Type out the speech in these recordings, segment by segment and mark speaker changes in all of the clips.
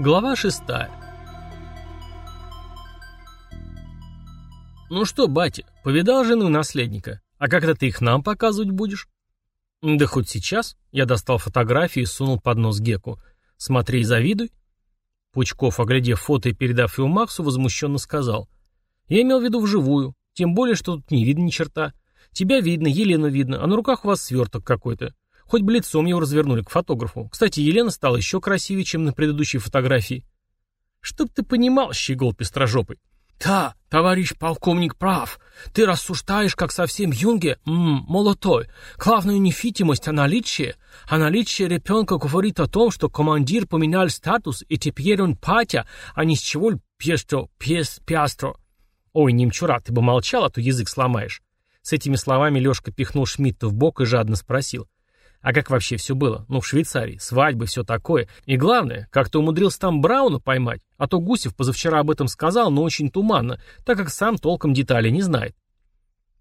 Speaker 1: Глава шестая «Ну что, батя, повидал жену наследника? А когда ты их нам показывать будешь?» «Да хоть сейчас». Я достал фотографию и сунул под нос Геку. «Смотри и завидуй». Пучков, оглядев фото и передав его Максу, возмущенно сказал. «Я имел в виду вживую, тем более, что тут не видно ни черта. Тебя видно, Елену видно, а на руках у вас сверток какой-то. Хоть бы лицом его развернули к фотографу. Кстати, Елена стала еще красивее, чем на предыдущей фотографии. Чтоб ты понимал, щегол пестрожопый. «Да, товарищ полковник прав. Ты рассуждаешь, как совсем юнге, м молотой. Главную нефитимость, а наличие. А наличие ребенка говорит о том, что командир поменял статус, и теперь он патя, а не с чего пьестро, пьес, пьястро». «Ой, немчура, ты бы молчал, а то язык сломаешь». С этими словами Лешка пихнул Шмидта в бок и жадно спросил. А как вообще все было? Ну, в Швейцарии, свадьбы, все такое. И главное, как ты умудрился там Брауна поймать? А то Гусев позавчера об этом сказал, но очень туманно, так как сам толком деталей не знает.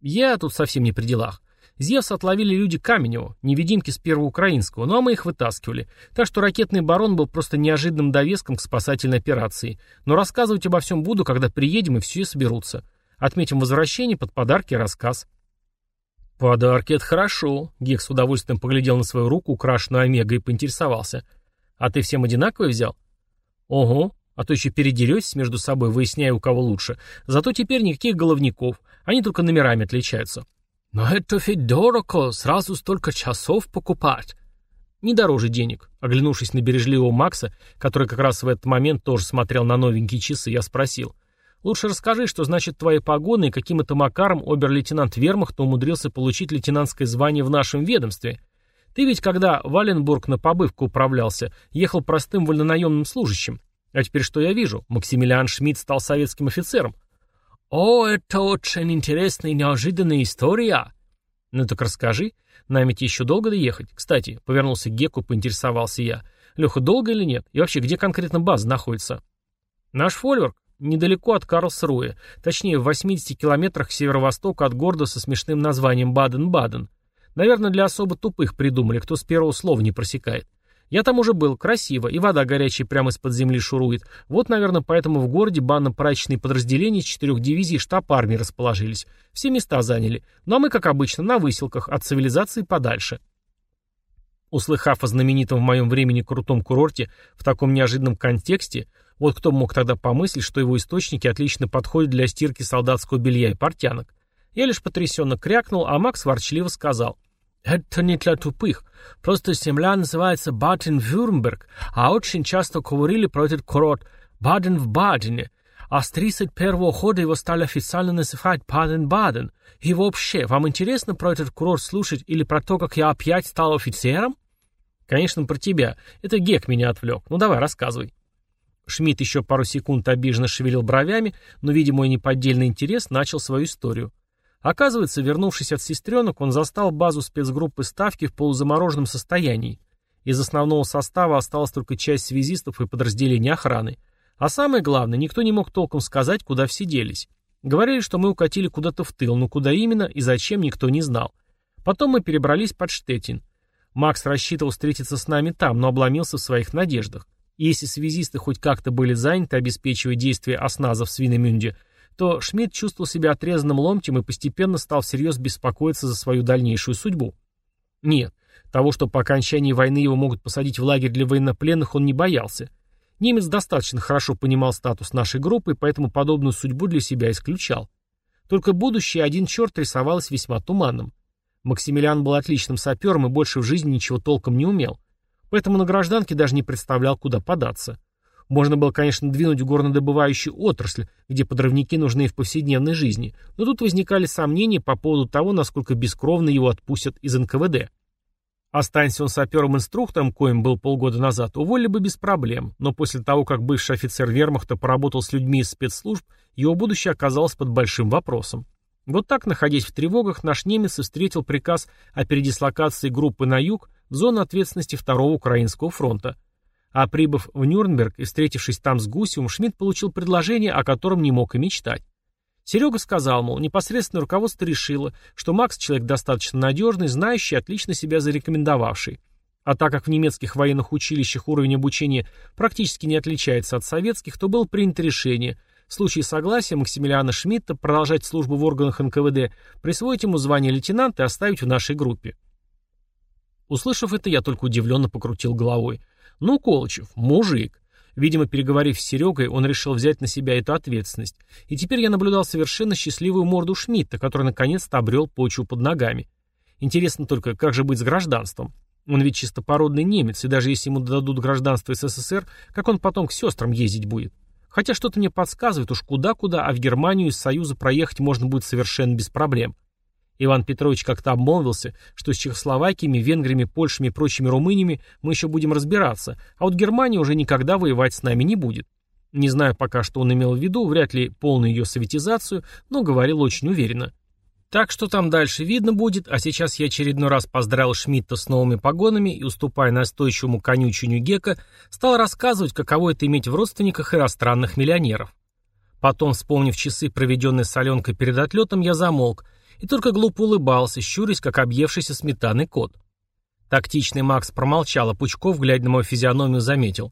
Speaker 1: Я тут совсем не при делах. Зевса отловили люди Каменева, невидимки с первого украинского, ну а мы их вытаскивали. Так что ракетный барон был просто неожиданным довеском к спасательной операции. Но рассказывать обо всем буду, когда приедем и все соберутся. Отметим возвращение под подарки рассказ. «Подарки — это хорошо», — Гек с удовольствием поглядел на свою руку, украшенную омегой, и поинтересовался. «А ты всем одинаковый взял?» «Ого, а то еще передеретесь между собой, выясняя, у кого лучше. Зато теперь никаких головников, они только номерами отличаются». «Но это ведь дорого, сразу столько часов покупать». «Не дороже денег». Оглянувшись на бережливого Макса, который как раз в этот момент тоже смотрел на новенькие часы, я спросил — Лучше расскажи, что значит твои погоны и каким это макаром обер-лейтенант Вермахта умудрился получить лейтенантское звание в нашем ведомстве. Ты ведь, когда Валенбург на побывку управлялся, ехал простым вольнонаемным служащим. А теперь что я вижу? Максимилиан Шмидт стал советским офицером. О, это очень интересная и неожиданная история. Ну так расскажи. Нам ведь еще долго доехать. Кстати, повернулся к Геку, поинтересовался я. Леха, долго или нет? И вообще, где конкретно база находится? Наш фольверк, недалеко от Карлсруэ, точнее в 80 километрах к северо-востоку от города со смешным названием Баден-Баден. Наверное, для особо тупых придумали, кто с первого слова не просекает. Я там уже был, красиво, и вода горячая прямо из-под земли шурует. Вот, наверное, поэтому в городе банно-прачечные подразделения четырех дивизий штаб армии расположились. Все места заняли. Ну а мы, как обычно, на выселках, от цивилизации подальше. Услыхав о знаменитом в моем времени крутом курорте в таком неожиданном контексте, вот кто мог тогда помыслить, что его источники отлично подходят для стирки солдатского белья и портянок. Я лишь потрясенно крякнул, а Макс ворчливо сказал. «Это не для тупых. Просто земля называется Баден-Вюрмберг, а очень часто говорили про этот курорт Баден в Бадене. А с 31-го года его стали официально называть Баден-Баден. И вообще, вам интересно про этот курорт слушать или про то, как я опять стал офицером?» «Конечно, про тебя. Это Гек меня отвлек. Ну давай, рассказывай». Шмидт еще пару секунд обиженно шевелил бровями, но, видимо, мой неподдельный интерес начал свою историю. Оказывается, вернувшись от сестренок, он застал базу спецгруппы Ставки в полузамороженном состоянии. Из основного состава осталась только часть связистов и подразделения охраны. А самое главное, никто не мог толком сказать, куда все делись. Говорили, что мы укатили куда-то в тыл, но куда именно и зачем никто не знал. Потом мы перебрались под Штетин. Макс рассчитывал встретиться с нами там, но обломился в своих надеждах. Если связисты хоть как-то были заняты, обеспечивая действия осназа в Свинемюнде, то Шмидт чувствовал себя отрезанным ломтем и постепенно стал всерьез беспокоиться за свою дальнейшую судьбу. Нет, того, что по окончании войны его могут посадить в лагерь для военнопленных, он не боялся. Немец достаточно хорошо понимал статус нашей группы, поэтому подобную судьбу для себя исключал. Только будущее один черт рисовалось весьма туманным. Максимилиан был отличным сапером и больше в жизни ничего толком не умел. Поэтому на гражданке даже не представлял, куда податься. Можно было, конечно, двинуть в горнодобывающую отрасль, где подрывники нужны в повседневной жизни, но тут возникали сомнения по поводу того, насколько бескровно его отпустят из НКВД. Останься он сапером-инструктором, коим был полгода назад, уволили бы без проблем, но после того, как бывший офицер вермахта поработал с людьми из спецслужб, его будущее оказалось под большим вопросом. Вот так, находясь в тревогах, наш немец встретил приказ о передислокации группы на юг в зону ответственности Второго Украинского фронта. А прибыв в Нюрнберг и встретившись там с Гусевым, Шмидт получил предложение, о котором не мог и мечтать. Серега сказал, мол, непосредственное руководство решило, что Макс человек достаточно надежный, знающий, отлично себя зарекомендовавший. А так как в немецких военных училищах уровень обучения практически не отличается от советских, то было принято решение в случае согласия Максимилиана Шмидта продолжать службу в органах НКВД, присвоить ему звание лейтенанта и оставить в нашей группе. Услышав это, я только удивленно покрутил головой. Ну, Колычев, мужик. Видимо, переговорив с Серегой, он решил взять на себя эту ответственность. И теперь я наблюдал совершенно счастливую морду Шмидта, который наконец-то обрел почву под ногами. Интересно только, как же быть с гражданством? Он ведь чистопородный немец, и даже если ему дадут гражданство СССР, как он потом к сестрам ездить будет? Хотя что-то мне подсказывает уж куда-куда, а в Германию из Союза проехать можно будет совершенно без проблем. Иван Петрович как-то обмолвился, что с Чехословакиями, Венгриями, Польшами и прочими румыниями мы еще будем разбираться, а вот Германия уже никогда воевать с нами не будет. Не знаю пока, что он имел в виду, вряд ли полную ее советизацию, но говорил очень уверенно. Так что там дальше видно будет, а сейчас я очередной раз поздравил Шмидта с новыми погонами и, уступая настойчивому конючению Гека, стал рассказывать, каково это иметь в родственниках иностранных миллионеров. Потом, вспомнив часы, проведенные с Аленкой перед отлетом, я замолк и только глупо улыбался, щурясь, как объевшийся сметанный кот. Тактичный Макс промолчал, а Пучков, глядя на мою физиономию, заметил.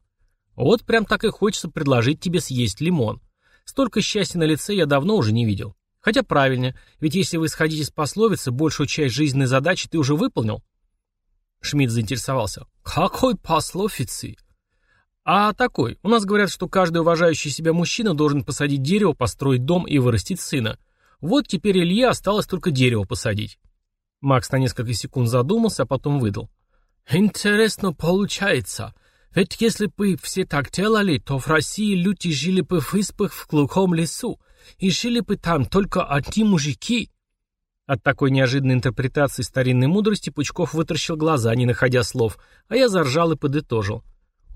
Speaker 1: «Вот прям так и хочется предложить тебе съесть лимон. Столько счастья на лице я давно уже не видел. Хотя правильно, ведь если вы исходите из пословицы, большую часть жизненной задачи ты уже выполнил. Шмидт заинтересовался. Какой пословицы? А такой. У нас говорят, что каждый уважающий себя мужчина должен посадить дерево, построить дом и вырастить сына. Вот теперь Илье осталось только дерево посадить. Макс на несколько секунд задумался, а потом выдал. Интересно получается. Ведь если бы все так делали, то в России люди жили бы в избах в глухом лесу, и жили бы там только одни мужики». От такой неожиданной интерпретации старинной мудрости Пучков вытаращил глаза, не находя слов, а я заржал и подытожил.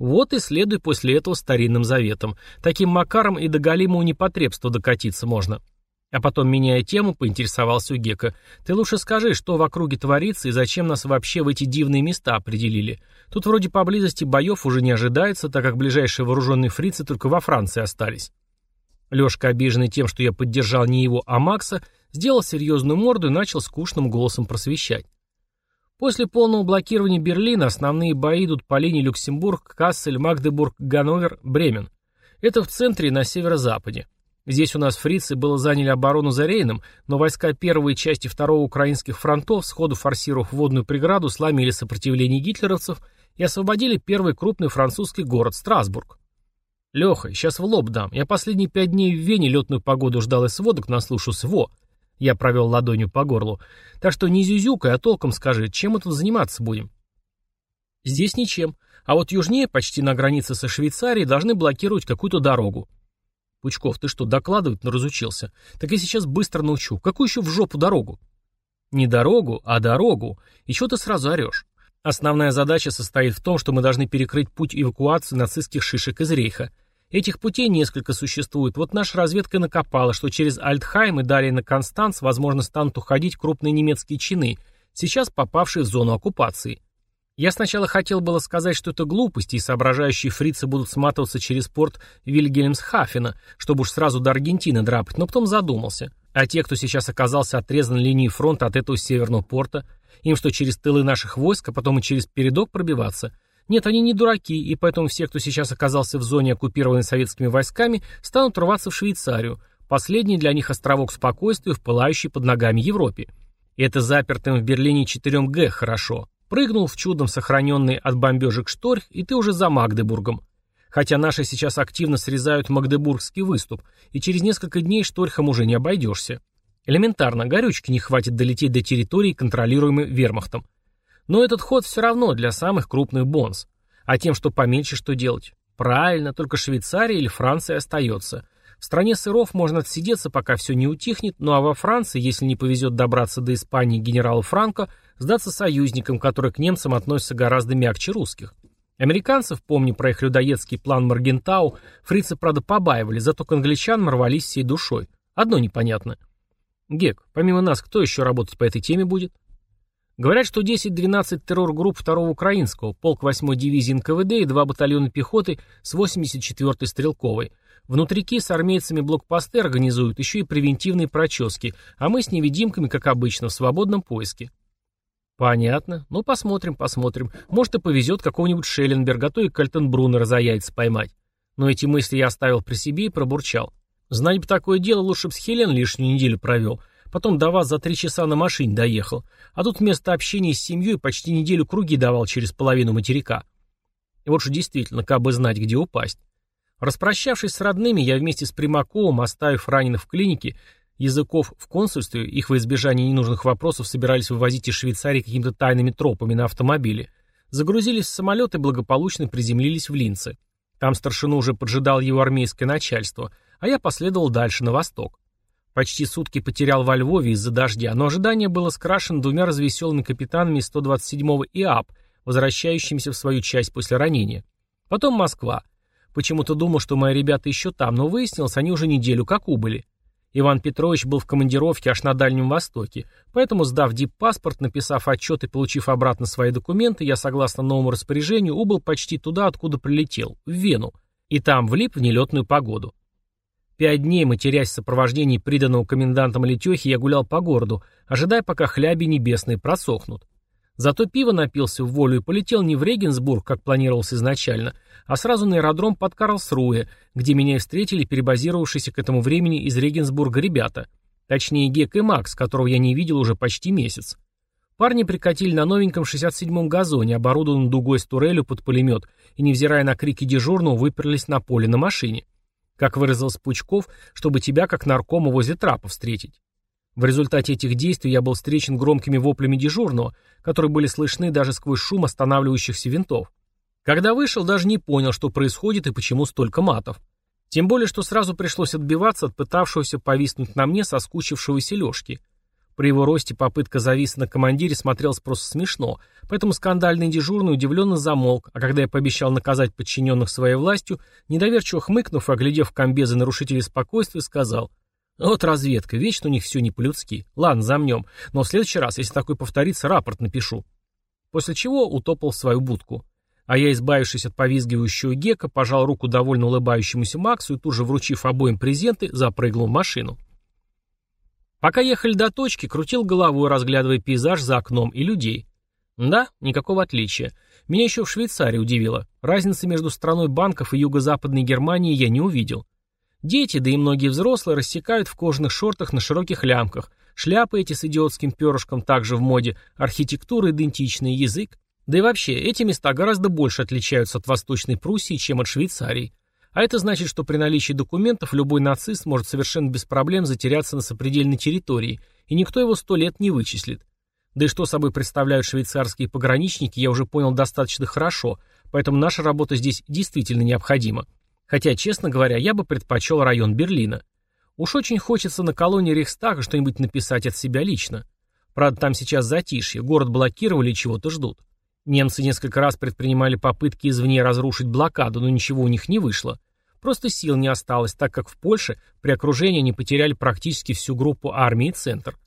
Speaker 1: Вот и следуй после этого старинным заветам. Таким макаром и до галимого непотребства докатиться можно. А потом, меняя тему, поинтересовался у Гека. «Ты лучше скажи, что в округе творится и зачем нас вообще в эти дивные места определили? Тут вроде поблизости боев уже не ожидается, так как ближайшие вооруженные фрицы только во Франции остались». Лёшка, обиженный тем, что я поддержал не его, а Макса, сделал серьезную морду и начал скучным голосом просвещать. После полного блокирования Берлина основные бои идут по линии Люксембург, Кассель, Магдебург, Ганновер, Бремен. Это в центре на северо-западе. Здесь у нас фрицы было заняли оборону за Рейном, но войска первой части второго украинских фронтов, сходу форсировав водную преграду, сломили сопротивление гитлеровцев и освободили первый крупный французский город Страсбург. «Леха, сейчас в лоб дам. Я последние пять дней в Вене летную погоду ждал и сводок наслушался. Во!» Я провел ладонью по горлу. «Так что не зюзюкай, а толком скажи, чем мы тут заниматься будем?» «Здесь ничем. А вот южнее, почти на границе со Швейцарией, должны блокировать какую-то дорогу». «Пучков, ты что, докладывать разучился? Так я сейчас быстро научу. Какую еще в жопу дорогу?» «Не дорогу, а дорогу. И что ты сразу орешь? Основная задача состоит в том, что мы должны перекрыть путь эвакуации нацистских шишек из рейха. Этих путей несколько существует. Вот наша разведка накопала, что через Альтхайм и далее на Констанц, возможно, станут уходить крупные немецкие чины, сейчас попавшие в зону оккупации. Я сначала хотел было сказать, что это глупости, и соображающие фрицы будут сматываться через порт Вильгельмсхафена, чтобы уж сразу до Аргентины драпать, но потом задумался. А те, кто сейчас оказался отрезан линией фронта от этого северного порта, им что, через тылы наших войск, а потом и через передок пробиваться – нет, они не дураки, и поэтому все, кто сейчас оказался в зоне, оккупированной советскими войсками, станут рваться в Швейцарию, последний для них островок спокойствия в пылающей под ногами Европе. Это запертым в Берлине 4Г хорошо. Прыгнул в чудом сохраненный от бомбежек шторх, и ты уже за Магдебургом. Хотя наши сейчас активно срезают Магдебургский выступ, и через несколько дней шторхом уже не обойдешься. Элементарно, горючки не хватит долететь до территории, контролируемой вермахтом. Но этот ход все равно для самых крупных бонс. А тем, что поменьше, что делать? Правильно, только Швейцария или Франция остается. В стране сыров можно отсидеться, пока все не утихнет, ну а во Франции, если не повезет добраться до Испании генералу Франко, сдаться союзникам, которые к немцам относятся гораздо мягче русских. Американцев, помни про их людоедский план Маргентау, фрицы, правда, побаивали, зато к англичанам рвались всей душой. Одно непонятно. Гек, помимо нас, кто еще работать по этой теме будет? Говорят, что 10-12 террор-групп 2-го Украинского, полк 8-й дивизии НКВД и два батальона пехоты с 84-й стрелковой. Внутрики с армейцами блокпосты организуют, еще и превентивные прочески, а мы с невидимками, как обычно, в свободном поиске. Понятно. Ну, посмотрим, посмотрим. Может, и повезет какого-нибудь Шелленберга, а и Кальтенбруннера за яйца поймать. Но эти мысли я оставил при себе и пробурчал. Знать бы такое дело, лучше бы с Хелен лишнюю неделю провел. Потом до вас за три часа на машине доехал. А тут вместо общения с семьей почти неделю круги давал через половину материка. И вот же действительно, как бы знать, где упасть. Распрощавшись с родными, я вместе с Примаковым, оставив раненых в клинике, языков в консульстве, их во избежание ненужных вопросов собирались вывозить из Швейцарии какими-то тайными тропами на автомобиле, загрузились в самолет и благополучно приземлились в Линце. Там старшину уже поджидал его армейское начальство, а я последовал дальше, на восток. Почти сутки потерял во Львове из-за дождя, но ожидание было скрашено двумя развеселыми капитанами 127-го ИАП, возвращающимися в свою часть после ранения. Потом Москва. Почему-то думал, что мои ребята еще там, но выяснилось, они уже неделю как убыли. Иван Петрович был в командировке аж на Дальнем Востоке, поэтому, сдав дип-паспорт, написав отчет и получив обратно свои документы, я, согласно новому распоряжению, убыл почти туда, откуда прилетел, в Вену, и там влип в нелетную погоду. Пять дней, матерясь в сопровождении приданного комендантом Летехи, я гулял по городу, ожидая, пока хляби небесные просохнут. Зато пиво напился в волю и полетел не в Регенсбург, как планировалось изначально, а сразу на аэродром под Карлсруэ, где меня и встретили перебазировавшиеся к этому времени из Регенсбурга ребята. Точнее, Гек и Макс, которого я не видел уже почти месяц. Парни прикатили на новеньком 67-м газоне, оборудованном дугой с турелью под пулемет, и, невзирая на крики дежурного, выперлись на поле на машине. Как выразился Пучков, чтобы тебя, как наркома, возле трапа встретить. В результате этих действий я был встречен громкими воплями дежурного, которые были слышны даже сквозь шум останавливающихся винтов. Когда вышел, даже не понял, что происходит и почему столько матов. Тем более, что сразу пришлось отбиваться от пытавшегося повиснуть на мне соскучившегося Лешки. При его росте попытка зависа на командире смотрелась просто смешно, поэтому скандальный дежурный удивленно замолк, а когда я пообещал наказать подчиненных своей властью, недоверчиво хмыкнув и оглядев комбезы нарушителей спокойствия, сказал «Вот разведка, вечно у них все не по-людски. Ладно, замнем, но в следующий раз, если такое повторится, рапорт напишу». После чего утопал в свою будку. А я, избавившись от повизгивающего гека, пожал руку довольно улыбающемуся Максу и тут же, вручив обоим презенты, запрыгнул в машину. Пока ехали до точки, крутил головой, разглядывая пейзаж за окном и людей. Да, никакого отличия. Меня еще в Швейцарии удивило. Разницы между страной банков и юго-западной Германией я не увидел. Дети, да и многие взрослые, рассекают в кожаных шортах на широких лямках. Шляпы эти с идиотским перышком также в моде, архитектура идентичный, язык. Да и вообще, эти места гораздо больше отличаются от Восточной Пруссии, чем от Швейцарии. А это значит, что при наличии документов любой нацист может совершенно без проблем затеряться на сопредельной территории, и никто его сто лет не вычислит. Да и что собой представляют швейцарские пограничники, я уже понял достаточно хорошо, поэтому наша работа здесь действительно необходима. Хотя, честно говоря, я бы предпочел район Берлина. Уж очень хочется на колонии Рейхстага что-нибудь написать от себя лично. Правда, там сейчас затишье, город блокировали и чего-то ждут. Немцы несколько раз предпринимали попытки извне разрушить блокаду, но ничего у них не вышло. Просто сил не осталось, так как в Польше при окружении они потеряли практически всю группу армии и центр.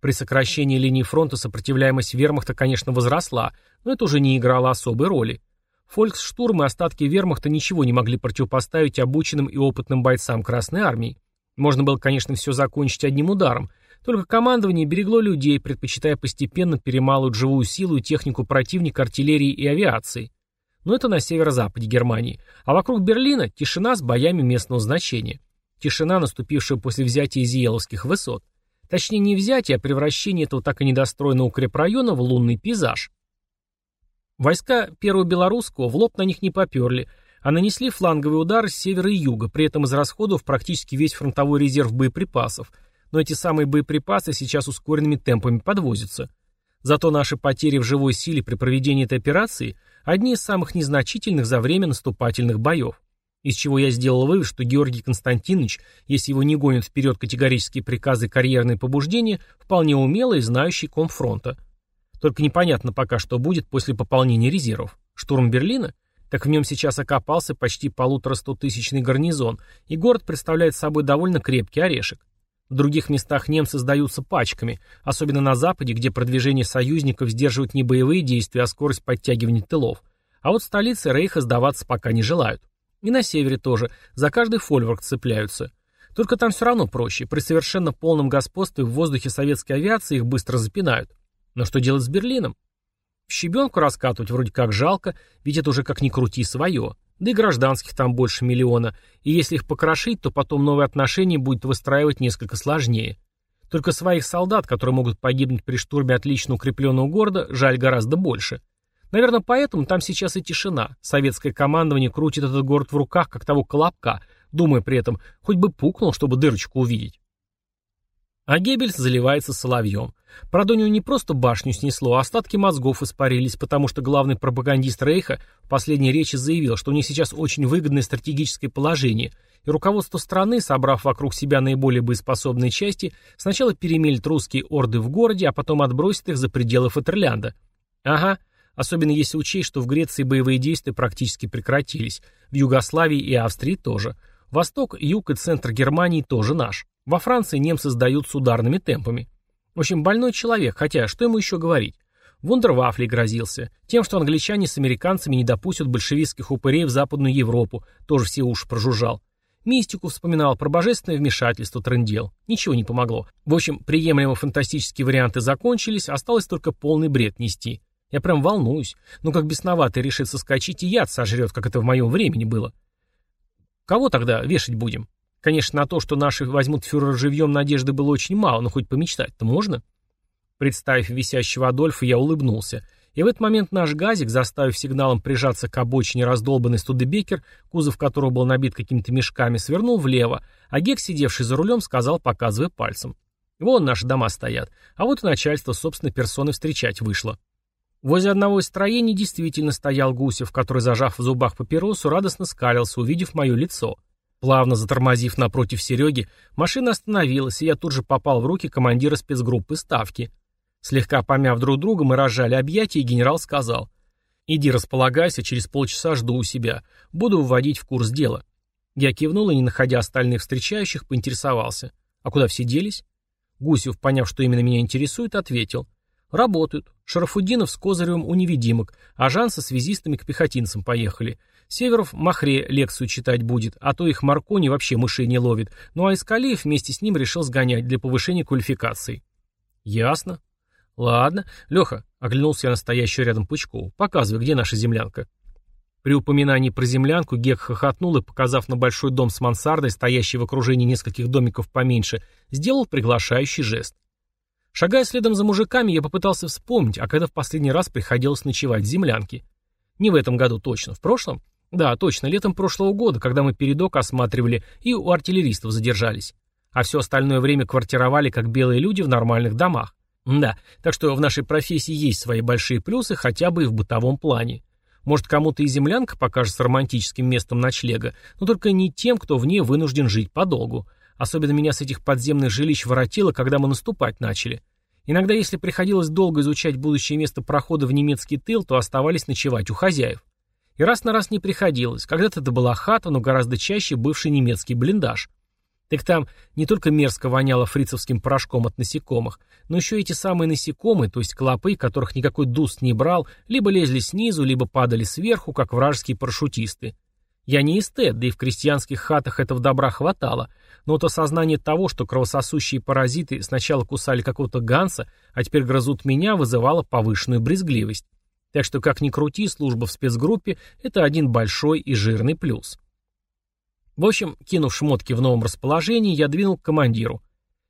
Speaker 1: При сокращении линии фронта сопротивляемость вермахта, конечно, возросла, но это уже не играло особой роли. Фольксштурм и остатки вермахта ничего не могли противопоставить обученным и опытным бойцам Красной Армии. Можно было, конечно, все закончить одним ударом, только командование берегло людей, предпочитая постепенно перемалывать живую силу и технику противника артиллерии и авиации. Но это на северо-западе Германии. А вокруг Берлина тишина с боями местного значения. Тишина, наступившая после взятия Зиеловских высот. Точнее, не взятие, а превращение этого так и недостроенного укрепрайона в лунный пейзаж. Войска Первого Белорусского в лоб на них не поперли, а нанесли фланговый удар с севера и юга, при этом израсходовав практически весь фронтовой резерв боеприпасов – но эти самые боеприпасы сейчас ускоренными темпами подвозятся. Зато наши потери в живой силе при проведении этой операции одни из самых незначительных за время наступательных боев. Из чего я сделал вывод, что Георгий Константинович, если его не гонят вперед категорические приказы карьерные побуждения, вполне умелый и знающий комфронта. Только непонятно пока, что будет после пополнения резервов. Штурм Берлина? Так в нем сейчас окопался почти полуторастотысячный гарнизон, и город представляет собой довольно крепкий орешек. В других местах немцы сдаются пачками, особенно на Западе, где продвижение союзников сдерживают не боевые действия, а скорость подтягивания тылов. А вот столицы Рейха сдаваться пока не желают. И на севере тоже, за каждый фольворк цепляются. Только там все равно проще, при совершенно полном господстве в воздухе советской авиации их быстро запинают. Но что делать с Берлином? Щебенку раскатывать вроде как жалко, ведь это уже как ни крути свое. Да и гражданских там больше миллиона, и если их покрошить, то потом новые отношения будет выстраивать несколько сложнее. Только своих солдат, которые могут погибнуть при штурме отлично укрепленного города, жаль гораздо больше. Наверное, поэтому там сейчас и тишина. Советское командование крутит этот город в руках, как того колобка, думая при этом, хоть бы пукнул, чтобы дырочку увидеть. А Геббельс заливается соловьем. Него не просто башню снесло, а остатки мозгов испарились, потому что главный пропагандист Рейха в последней речи заявил, что у них сейчас очень выгодное стратегическое положение, и руководство страны, собрав вокруг себя наиболее боеспособные части, сначала перемелит русские орды в городе, а потом отбросит их за пределы Фатерлянда. Ага, особенно если учесть, что в Греции боевые действия практически прекратились, в Югославии и Австрии тоже. Восток, юг и центр Германии тоже наш. Во Франции немцы сдают с ударными темпами. В общем, больной человек, хотя что ему еще говорить? Вундервафли грозился. Тем, что англичане с американцами не допустят большевистских упырей в Западную Европу, тоже все уши прожужжал. Мистику вспоминал, про божественное вмешательство трындел. Ничего не помогло. В общем, приемлемо фантастические варианты закончились, осталось только полный бред нести. Я прям волнуюсь. Ну как бесноватый решит соскочить и яд сожрет, как это в моем времени было. Кого тогда вешать будем? Конечно, на то, что наши возьмут фюрера живьем, надежды было очень мало, но хоть помечтать-то можно? Представив висящего Адольфа, я улыбнулся. И в этот момент наш газик, заставив сигналом прижаться к обочине раздолбанный студебекер, кузов которого был набит какими-то мешками, свернул влево, а Гек, сидевший за рулем, сказал, показывая пальцем. «Вон наши дома стоят, а вот и начальство собственной персоны встречать вышло». Возле одного из строений действительно стоял Гусев, который, зажав в зубах папиросу, радостно скалился, увидев мое лицо – Плавно затормозив напротив Сереги, машина остановилась, и я тут же попал в руки командира спецгруппы Ставки. Слегка помяв друг друга, мы разжали объятия, и генерал сказал, «Иди располагайся, через полчаса жду у себя. Буду вводить в курс дела». Я кивнул и, не находя остальных встречающих, поинтересовался. «А куда все делись?» Гусев, поняв, что именно меня интересует, ответил. «Работают. Шарафуддинов с Козыревым у невидимок, а Жан со связистами к пехотинцам поехали. Северов Махре лекцию читать будет, а то их Маркони вообще мышей не ловит. Ну а Искалиев вместе с ним решил сгонять для повышения квалификации. Ясно. Ладно. Леха, оглянулся я на стоящую рядом Пучкову. Показывай, где наша землянка. При упоминании про землянку Гек хохотнул и, показав на большой дом с мансардой, стоящий в окружении нескольких домиков поменьше, сделал приглашающий жест. Шагая следом за мужиками, я попытался вспомнить, а когда в последний раз приходилось ночевать в землянке. Не в этом году точно, в прошлом. Да, точно, летом прошлого года, когда мы передок осматривали и у артиллеристов задержались. А все остальное время квартировали как белые люди в нормальных домах. Да, так что в нашей профессии есть свои большие плюсы, хотя бы и в бытовом плане. Может, кому-то и землянка покажется романтическим местом ночлега, но только не тем, кто в ней вынужден жить подолгу. Особенно меня с этих подземных жилищ воротило, когда мы наступать начали. Иногда, если приходилось долго изучать будущее место прохода в немецкий тыл, то оставались ночевать у хозяев. И раз на раз не приходилось. Когда-то это была хата, но гораздо чаще бывший немецкий блиндаж. Так там не только мерзко воняло фрицевским порошком от насекомых, но еще эти самые насекомые, то есть клопы, которых никакой дуст не брал, либо лезли снизу, либо падали сверху, как вражеские парашютисты. Я не эстет, да и в крестьянских хатах этого добра хватало, но вот осознание того, что кровососущие паразиты сначала кусали какого-то ганса, а теперь грызут меня, вызывало повышенную брезгливость. Так что, как ни крути, служба в спецгруппе – это один большой и жирный плюс. В общем, кинув шмотки в новом расположении, я двинул к командиру.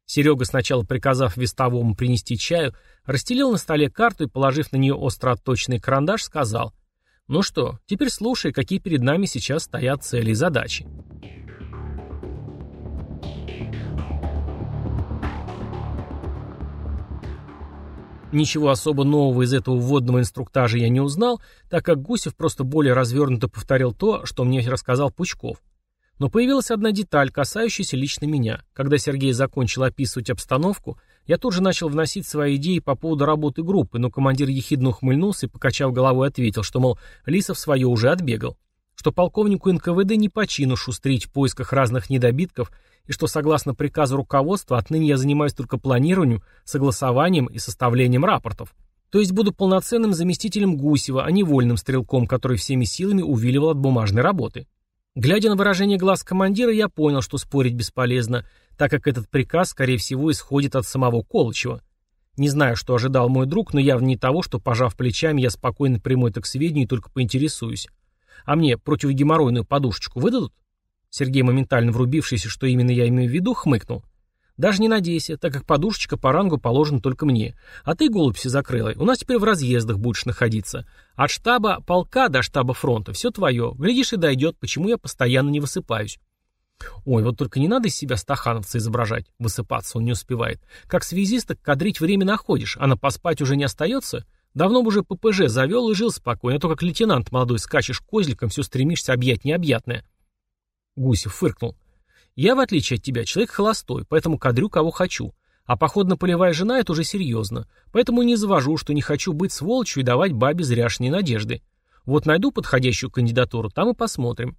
Speaker 1: Серега, сначала приказав вестовому принести чаю, расстелил на столе карту и, положив на нее остро отточенный карандаш, сказал «Ну что, теперь слушай, какие перед нами сейчас стоят цели и задачи». Ничего особо нового из этого вводного инструктажа я не узнал, так как Гусев просто более развернуто повторил то, что мне рассказал Пучков. Но появилась одна деталь, касающаяся лично меня. Когда Сергей закончил описывать обстановку, я тут же начал вносить свои идеи по поводу работы группы, но командир ехидно ухмыльнулся и, покачав головой, ответил, что, мол, Лисов свое уже отбегал что полковнику НКВД не по чину шустрить в поисках разных недобитков и что, согласно приказу руководства, отныне я занимаюсь только планированием, согласованием и составлением рапортов. То есть буду полноценным заместителем Гусева, а не вольным стрелком, который всеми силами увиливал от бумажной работы. Глядя на выражение глаз командира, я понял, что спорить бесполезно, так как этот приказ, скорее всего, исходит от самого Колычева. Не знаю, что ожидал мой друг, но явно не того, что, пожав плечами, я спокойно приму это к сведению и только поинтересуюсь. А мне противогеморройную подушечку выдадут? Сергей, моментально врубившийся, что именно я имею в виду, хмыкнул. Даже не надейся, так как подушечка по рангу положена только мне. А ты, голубь закрылой, у нас теперь в разъездах будешь находиться. От штаба полка до штаба фронта все твое. Глядишь и дойдет, почему я постоянно не высыпаюсь. Ой, вот только не надо из себя стахановца изображать. Высыпаться он не успевает. Как связиста кадрить время находишь, а на поспать уже не остается? Давно бы уже ППЖ завел и жил спокойно, а то как лейтенант молодой скачешь козликом, все стремишься объять необъятное. Гусев фыркнул. Я, в отличие от тебя, человек холостой, поэтому кадрю кого хочу. А походно-полевая жена — это уже серьезно. Поэтому не завожу, что не хочу быть сволочью и давать бабе зряшние надежды. Вот найду подходящую кандидатуру, там и посмотрим.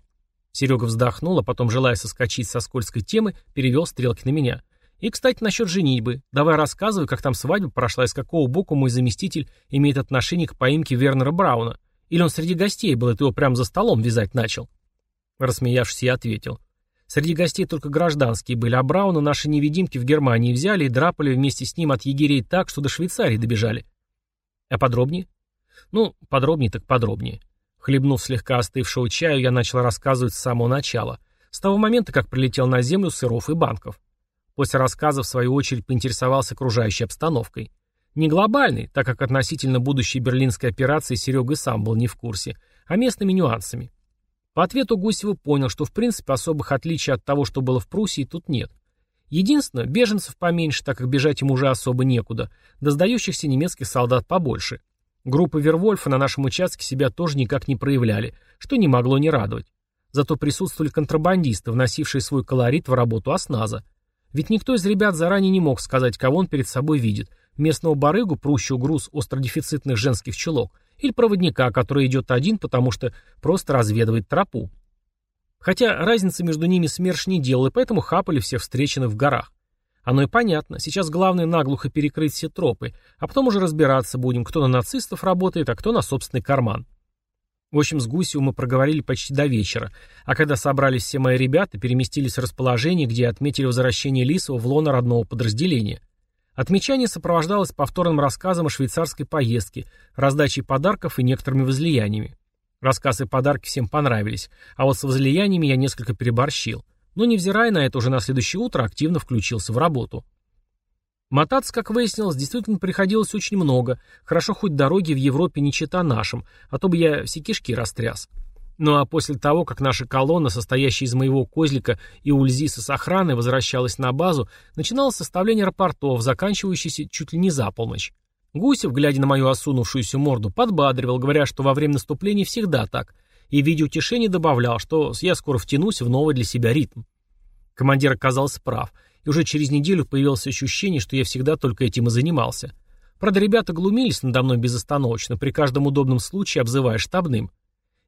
Speaker 1: Серега вздохнул, а потом, желая соскочить со скользкой темы, перевел стрелки на меня. И, кстати, насчет женитьбы. Давай рассказывай, как там свадьба прошла и с какого боку мой заместитель имеет отношение к поимке Вернера Брауна. Или он среди гостей был, и ты его прямо за столом вязать начал? Рассмеявшись, я ответил. Среди гостей только гражданские были, а Брауна наши невидимки в Германии взяли и драпали вместе с ним от егерей так, что до Швейцарии добежали. А подробнее? Ну, подробнее так подробнее. Хлебнув слегка остывшего чаю, я начал рассказывать с самого начала, с того момента, как прилетел на землю сыров и банков. После рассказа, в свою очередь, поинтересовался окружающей обстановкой. Не глобальной, так как относительно будущей берлинской операции Серега сам был не в курсе, а местными нюансами. По ответу Гусева понял, что в принципе особых отличий от того, что было в Пруссии, тут нет. Единственное, беженцев поменьше, так как бежать им уже особо некуда, да сдающихся немецких солдат побольше – Группы Вервольфа на нашем участке себя тоже никак не проявляли, что не могло не радовать. Зато присутствовали контрабандисты, вносившие свой колорит в работу осназа. Ведь никто из ребят заранее не мог сказать, кого он перед собой видит. Местного барыгу, прущего груз остродефицитных женских чулок, или проводника, который идет один, потому что просто разведывает тропу. Хотя разницы между ними СМЕРШ не делал, и поэтому хапали всех встреченных в горах. Оно и понятно. Сейчас главное наглухо перекрыть все тропы, а потом уже разбираться будем, кто на нацистов работает, а кто на собственный карман. В общем, с Гусевым мы проговорили почти до вечера, а когда собрались все мои ребята, переместились в расположение, где отметили возвращение Лисова в лоно родного подразделения. Отмечание сопровождалось повторным рассказом о швейцарской поездке, раздачей подарков и некоторыми возлияниями. Рассказы и подарки всем понравились, а вот с возлияниями я несколько переборщил но, невзирая на это, уже на следующее утро активно включился в работу. Мотаться, как выяснилось, действительно приходилось очень много. Хорошо, хоть дороги в Европе не чита нашим, а то бы я все кишки растряс. Ну а после того, как наша колонна, состоящая из моего козлика и Ульзиса с охраной, возвращалась на базу, начиналось составление рапортов, заканчивающееся чуть ли не за полночь. Гусев, глядя на мою осунувшуюся морду, подбадривал, говоря, что во время наступления всегда так, и в виде утешения добавлял, что я скоро втянусь в новый для себя ритм. Командир оказался прав, и уже через неделю появилось ощущение, что я всегда только этим и занимался. Правда, ребята глумились надо мной безостановочно, при каждом удобном случае обзывая штабным.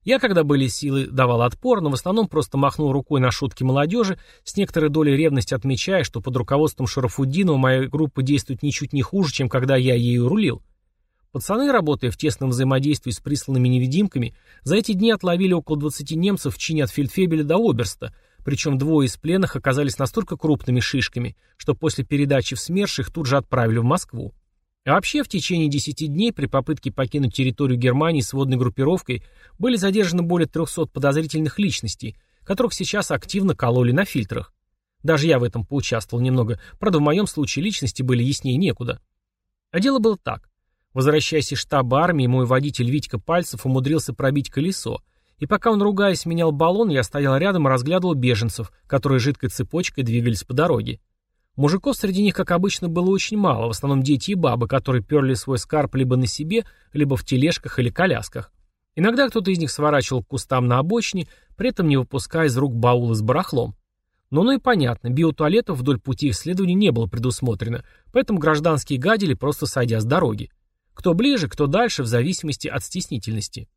Speaker 1: Я, когда были силы, давал отпор, но в основном просто махнул рукой на шутки молодежи, с некоторой долей ревности отмечая, что под руководством Шарафуддинова моя группа действует ничуть не хуже, чем когда я ею рулил. Пацаны, работая в тесном взаимодействии с присланными невидимками, за эти дни отловили около 20 немцев в чине от фельдфебеля до оберста, причем двое из пленных оказались настолько крупными шишками, что после передачи в СМЕРШ их тут же отправили в Москву. А вообще, в течение 10 дней при попытке покинуть территорию Германии с водной группировкой были задержаны более 300 подозрительных личностей, которых сейчас активно кололи на фильтрах. Даже я в этом поучаствовал немного, правда в моем случае личности были яснее некуда. А дело было так. Возвращаясь из штаба армии, мой водитель Витька Пальцев умудрился пробить колесо, и пока он, ругаясь, менял баллон, я стоял рядом и разглядывал беженцев, которые жидкой цепочкой двигались по дороге. Мужиков среди них, как обычно, было очень мало, в основном дети и бабы, которые перли свой скарб либо на себе, либо в тележках или колясках. Иногда кто-то из них сворачивал к кустам на обочине, при этом не выпуская из рук баулы с барахлом. Но ну и понятно, биотуалетов вдоль пути исследований не было предусмотрено, поэтому гражданские гадили, просто сойдя с дороги. Кто ближе, кто дальше, в зависимости от стеснительности.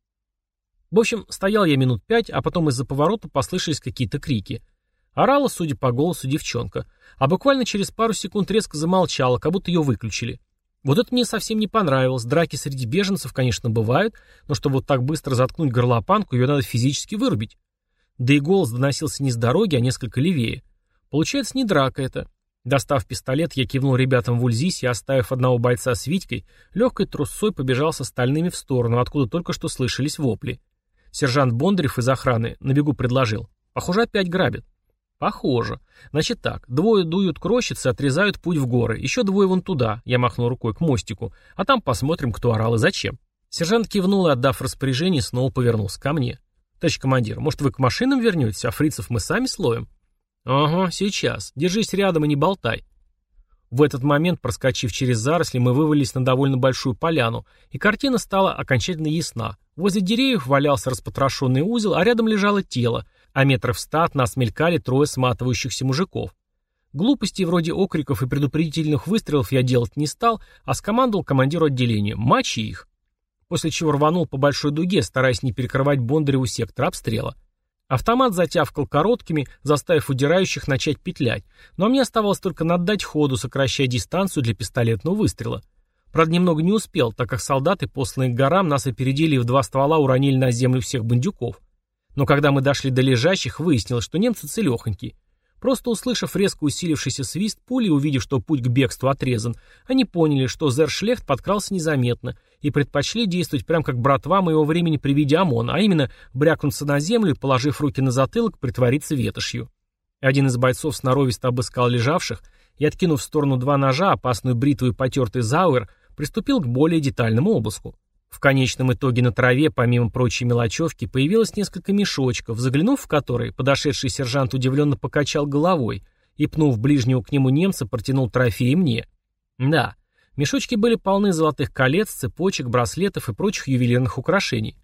Speaker 1: В общем, стоял я минут пять, а потом из-за поворота послышались какие-то крики. Орала, судя по голосу, девчонка. А буквально через пару секунд резко замолчала, как будто ее выключили. Вот это мне совсем не понравилось. Драки среди беженцев, конечно, бывают, но чтобы вот так быстро заткнуть горлопанку, ее надо физически вырубить. Да и голос доносился не с дороги, а несколько левее. Получается, не драка это. Достав пистолет, я кивнул ребятам в Ульзисе оставив одного бойца с Витькой, легкой трусцой побежал с остальными в сторону, откуда только что слышались вопли. Сержант Бондарев из охраны на бегу предложил. Похоже, опять грабят. Похоже. Значит так, двое дуют к рощице, отрезают путь в горы, еще двое вон туда, я махнул рукой к мостику, а там посмотрим, кто орал и зачем. Сержант кивнул и, отдав распоряжение, снова повернулся ко мне. «Товарищ командир, может, вы к машинам вернетесь, а фрицев мы сами словим?» «Ага, сейчас. Держись рядом и не болтай». В этот момент, проскочив через заросли, мы вывалились на довольно большую поляну, и картина стала окончательно ясна. Возле деревьев валялся распотрошенный узел, а рядом лежало тело, а метров ста от нас мелькали трое сматывающихся мужиков. Глупостей вроде окриков и предупредительных выстрелов я делать не стал, а скомандовал командиру отделения «Мочи их!» После чего рванул по большой дуге, стараясь не перекрывать Бондареву сектор обстрела. Автомат затявкал короткими, заставив удирающих начать петлять, но мне оставалось только наддать ходу, сокращая дистанцию для пистолетного выстрела. Правда, немного не успел, так как солдаты, посланные к горам, нас опередили и в два ствола уронили на землю всех бандюков. Но когда мы дошли до лежащих, выяснилось, что немцы целехоньки. Просто услышав резко усилившийся свист пули и увидев, что путь к бегству отрезан, они поняли, что Зершлехт подкрался незаметно и предпочли действовать прямо как братва моего времени при виде ОМОНа, а именно брякнуться на землю положив руки на затылок, притвориться ветошью. Один из бойцов сноровисто обыскал лежавших и, откинув в сторону два ножа, опасную бритву и потертый зауэр, приступил к более детальному обыску. В конечном итоге на траве, помимо прочей мелочевки, появилось несколько мешочков, заглянув в которые, подошедший сержант удивленно покачал головой и, пнув ближнего к нему немца, протянул трофеи мне. Да, мешочки были полны золотых колец, цепочек, браслетов и прочих ювелирных украшений.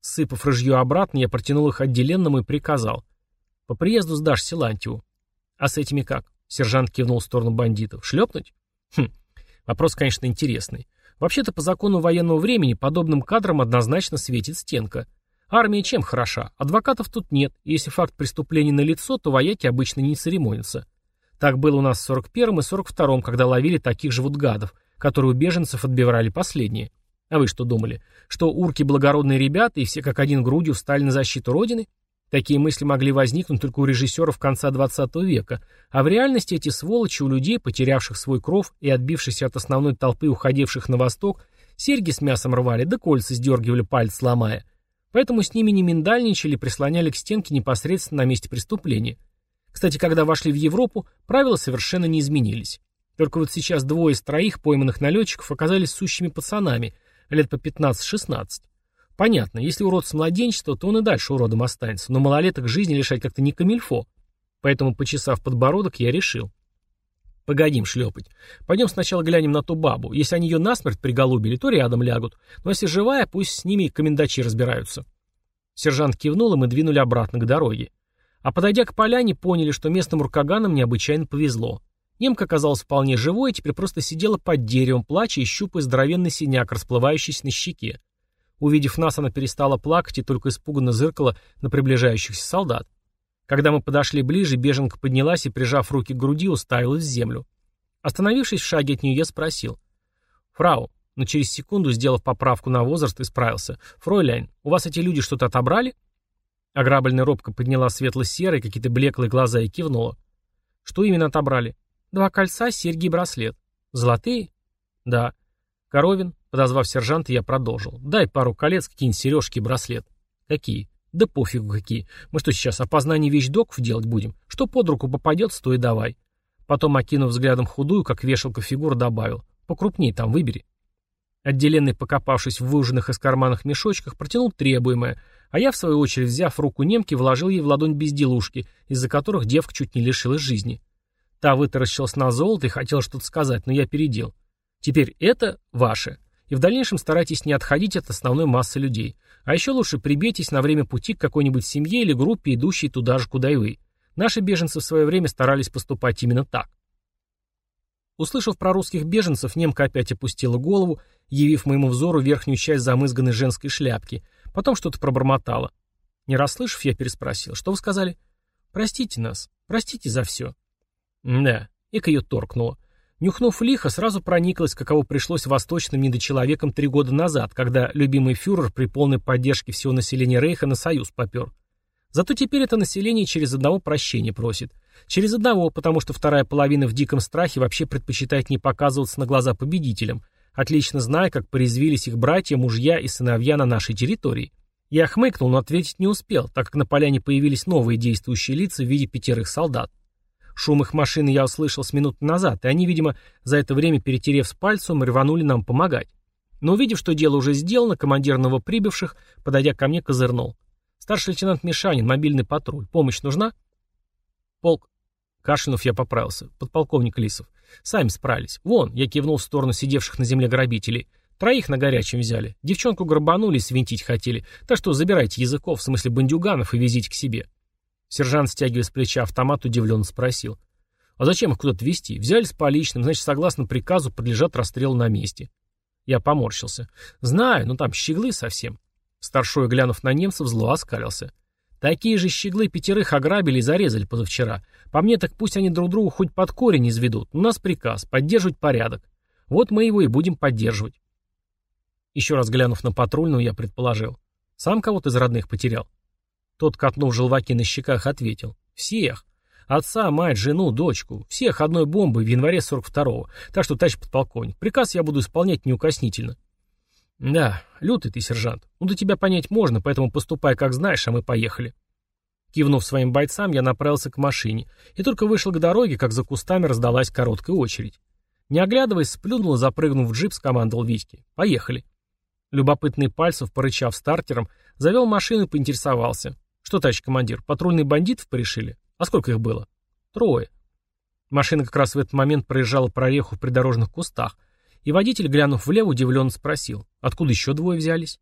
Speaker 1: Сыпав рыжье обратно, я протянул их отделенному и приказал. «По приезду сдашь Силантьеву». «А с этими как?» Сержант кивнул в сторону бандитов. «Шлепнуть?» «Хм, вопрос, конечно, интересный. Вообще-то по закону военного времени подобным кадрам однозначно светит стенка. Армия чем хороша? Адвокатов тут нет, и если факт преступления налицо, то вояки обычно не церемонятся. Так было у нас в 41-м и 42-м, когда ловили таких же вот гадов, которые у беженцев отбивали последние. А вы что думали? Что урки благородные ребята и все как один грудью встали на защиту Родины? Такие мысли могли возникнуть только у режиссеров конца 20 века, а в реальности эти сволочи у людей, потерявших свой кров и отбившихся от основной толпы уходивших на восток, серьги с мясом рвали, да кольца сдергивали палец ломая. Поэтому с ними не миндальничали, прислоняли к стенке непосредственно на месте преступления. Кстати, когда вошли в Европу, правила совершенно не изменились. Только вот сейчас двое из троих пойманных налетчиков оказались сущими пацанами, лет по 15-16. Понятно, если урод с младенчества, то он и дальше уродом останется, но малолеток жизни лишать как-то не камильфо. Поэтому, почесав подбородок, я решил. Погодим шлепать. Пойдем сначала глянем на ту бабу. Если они ее насмерть приголубили, то рядом лягут. Но если живая, пусть с ними комендачи разбираются. Сержант кивнул, и мы двинули обратно к дороге. А подойдя к поляне, поняли, что местным рукоганам необычайно повезло. Немка оказалась вполне живой и теперь просто сидела под деревом, плача и щупая здоровенный синяк, расплывающийся на щеке. Увидев нас, она перестала плакать и только испуганно зыркала на приближающихся солдат. Когда мы подошли ближе, беженка поднялась и, прижав руки к груди, уставилась в землю. Остановившись в шаге от нее, я спросил. «Фрау», но через секунду, сделав поправку на возраст, исправился. «Фройляйн, у вас эти люди что-то отобрали?» Ограбленная робко подняла светло-серые, какие-то блеклые глаза и кивнула. «Что именно отобрали?» «Два кольца, серьги и браслет». «Золотые?» «Да». «Коровин, Подозвав сержанта, я продолжил. «Дай пару колец, какие-нибудь сережки и браслет». «Какие?» «Да пофигу какие. Мы что сейчас, опознание вещдоков делать будем? Что под руку попадет, стой и давай». Потом, окинув взглядом худую, как вешалка фигур, добавил. «Покрупней там выбери». Отделенный, покопавшись в выуженных из карманах мешочках, протянул требуемое, а я, в свою очередь, взяв руку немки, вложил ей в ладонь безделушки, из-за которых девка чуть не лишилась жизни. Та вытаращилась на золото и хотела что-то сказать, но я передел. «Теперь это ваше и в дальнейшем старайтесь не отходить от основной массы людей. А еще лучше прибейтесь на время пути к какой-нибудь семье или группе, идущей туда же, куда и вы. Наши беженцы в свое время старались поступать именно так. Услышав про русских беженцев, немка опять опустила голову, явив моему взору верхнюю часть замызганной женской шляпки, потом что-то пробормотала. Не расслышав, я переспросил. «Что вы сказали?» «Простите нас. Простите за все». «Да». Ика ее торкнула. Нюхнув лихо, сразу прониклась, каково пришлось восточным недочеловекам три года назад, когда любимый фюрер при полной поддержке всего населения Рейха на союз попер. Зато теперь это население через одного прощения просит. Через одного, потому что вторая половина в диком страхе вообще предпочитает не показываться на глаза победителям, отлично зная, как порезвились их братья, мужья и сыновья на нашей территории. Я хмыкнул, но ответить не успел, так как на поляне появились новые действующие лица в виде пятерых солдат. Шум их машины я услышал с минуты назад, и они, видимо, за это время, перетерев с пальцем, рванули нам помогать. Но увидев, что дело уже сделано, командир новоприбывших, подойдя ко мне, козырнул. «Старший лейтенант Мишанин, мобильный патруль. Помощь нужна?» «Полк...» Кашлянув я поправился. «Подполковник Лисов. Сами справились. Вон, я кивнул в сторону сидевших на земле грабителей. Троих на горячем взяли. Девчонку грабанули и свинтить хотели. Так что забирайте языков, в смысле бандюганов, и везите к себе». Сержант, стягивая с плеча автомат, удивленно спросил. «А зачем их куда-то везти? Взяли с поличным, значит, согласно приказу, подлежат расстрелу на месте». Я поморщился. «Знаю, но там щеглы совсем». Старшой, глянув на немцев, зло оскалился. «Такие же щеглы пятерых ограбили и зарезали позавчера. По мне, так пусть они друг другу хоть под корень изведут. У нас приказ — поддерживать порядок. Вот мы его и будем поддерживать». Еще раз глянув на патрульную, я предположил. «Сам кого-то из родных потерял?» Тот, катнув желваки на щеках, ответил. «Всех. Отца, мать, жену, дочку. Всех одной бомбой в январе 42-го. Так что, товарищ подполковник, приказ я буду исполнять неукоснительно. Да, лютый ты, сержант. Ну, до тебя понять можно, поэтому поступай как знаешь, а мы поехали. Кивнув своим бойцам, я направился к машине и только вышел к дороге, как за кустами раздалась короткая очередь. Не оглядываясь, сплюнул и, запрыгнув в джип, скомандовал Витьке. «Поехали». Любопытный Пальцев, порычав стартером, завел машину и поинтересовался. «Что, товарищ командир, патрульные бандитов порешили?» А сколько их было? Трое. Машина как раз в этот момент проезжала прореху в придорожных кустах, и водитель, глянув влево, удивленно спросил, откуда еще двое взялись?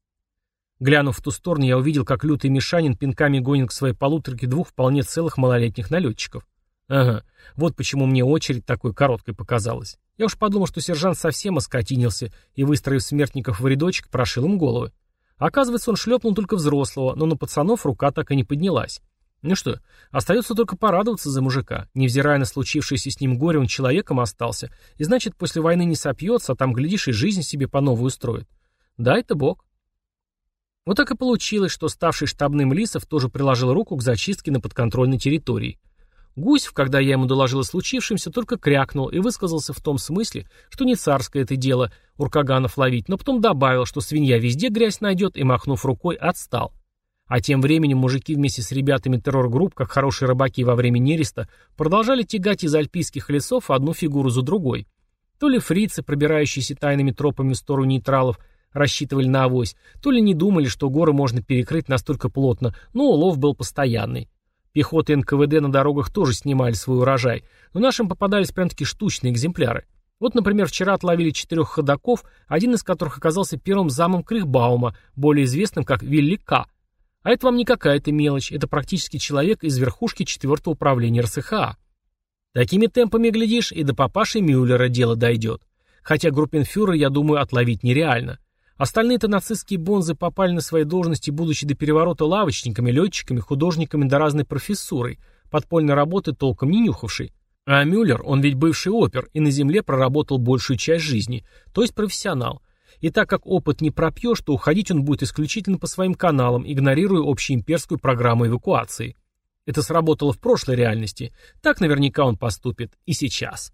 Speaker 1: Глянув в ту сторону, я увидел, как лютый Мишанин пинками гонит к своей полуторке двух вполне целых малолетних налетчиков. Ага, вот почему мне очередь такой короткой показалась. Я уж подумал, что сержант совсем оскотинился и, выстроив смертников в рядочек, прошил им головы. Оказывается, он шлепнул только взрослого, но на пацанов рука так и не поднялась. Ну что, остается только порадоваться за мужика. Невзирая на случившееся с ним горе, он человеком остался. И значит, после войны не сопьется, а там, глядишь, и жизнь себе по новой устроит. Да, это бог. Вот так и получилось, что ставший штабным Лисов тоже приложил руку к зачистке на подконтрольной территории. Гусев, когда я ему доложил о случившемся, только крякнул и высказался в том смысле, что не царское это дело уркаганов ловить, но потом добавил, что свинья везде грязь найдет и, махнув рукой, отстал. А тем временем мужики вместе с ребятами террор-групп, как хорошие рыбаки во время нереста, продолжали тягать из альпийских лесов одну фигуру за другой. То ли фрицы, пробирающиеся тайными тропами в сторону нейтралов, рассчитывали на авось, то ли не думали, что горы можно перекрыть настолько плотно, но улов был постоянный. Пехота НКВД на дорогах тоже снимали свой урожай, но нашим попадались прям-таки штучные экземпляры. Вот, например, вчера отловили четырех ходаков, один из которых оказался первым замом Крихбаума, более известным как Вилли К., а это вам не какая-то мелочь, это практически человек из верхушки четвертого управления РСХА. Такими темпами, глядишь, и до папаши Мюллера дело дойдет. Хотя группенфюрера, я думаю, отловить нереально. Остальные-то нацистские бонзы попали на свои должности, будучи до переворота лавочниками, летчиками, художниками да разной профессурой, подпольной работы толком не нюхавшей. А Мюллер, он ведь бывший опер, и на земле проработал большую часть жизни, то есть профессионал. И так как опыт не пропьешь, то уходить он будет исключительно по своим каналам, игнорируя общеимперскую программу эвакуации. Это сработало в прошлой реальности. Так наверняка он поступит и сейчас.